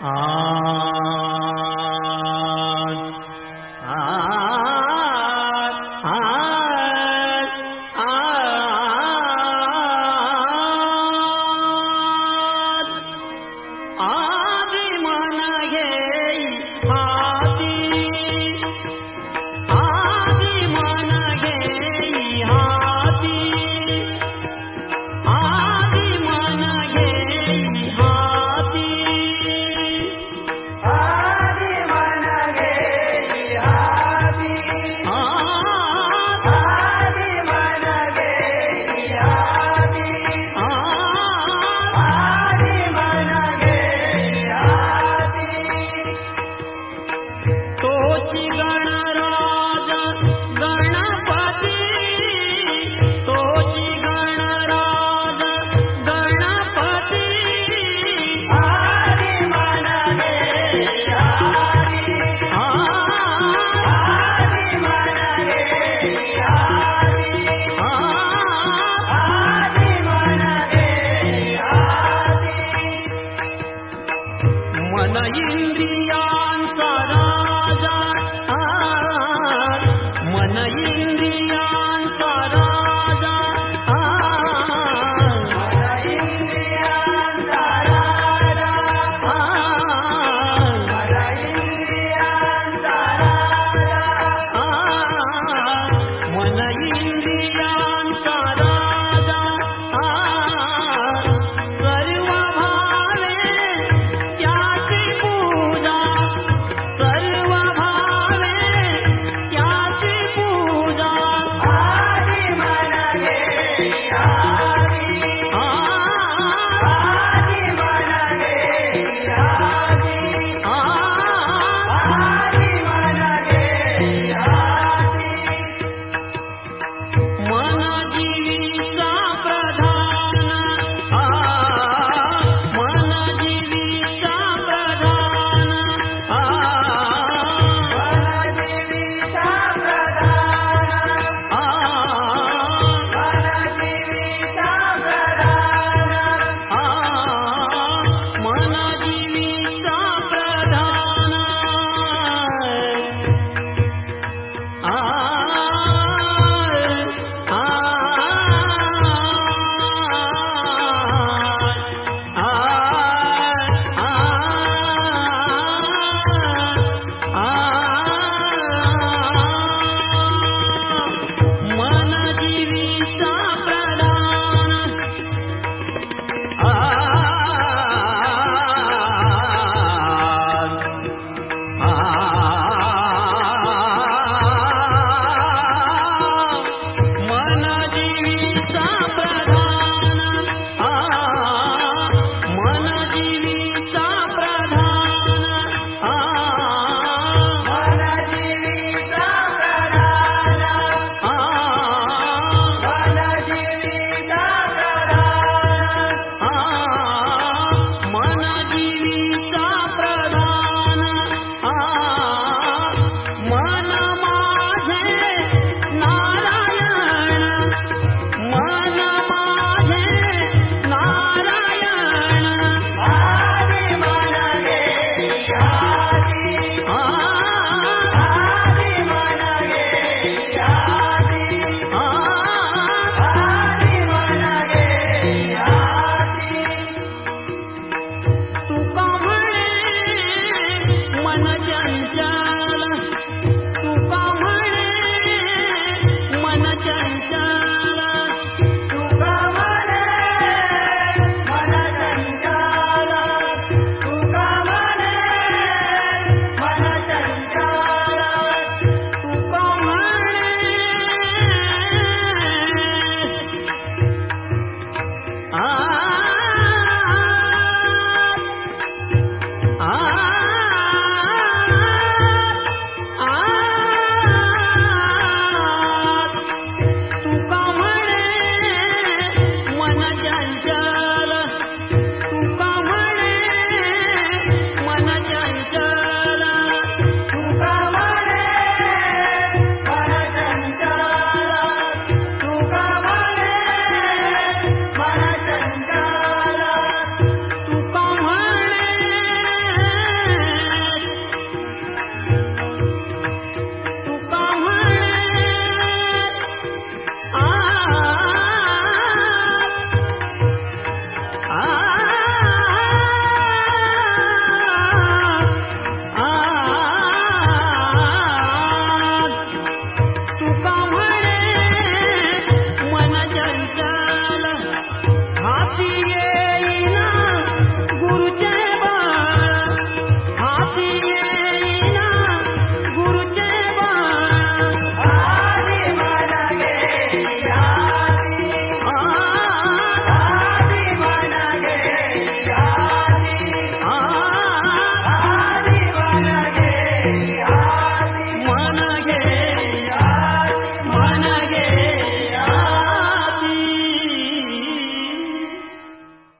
啊。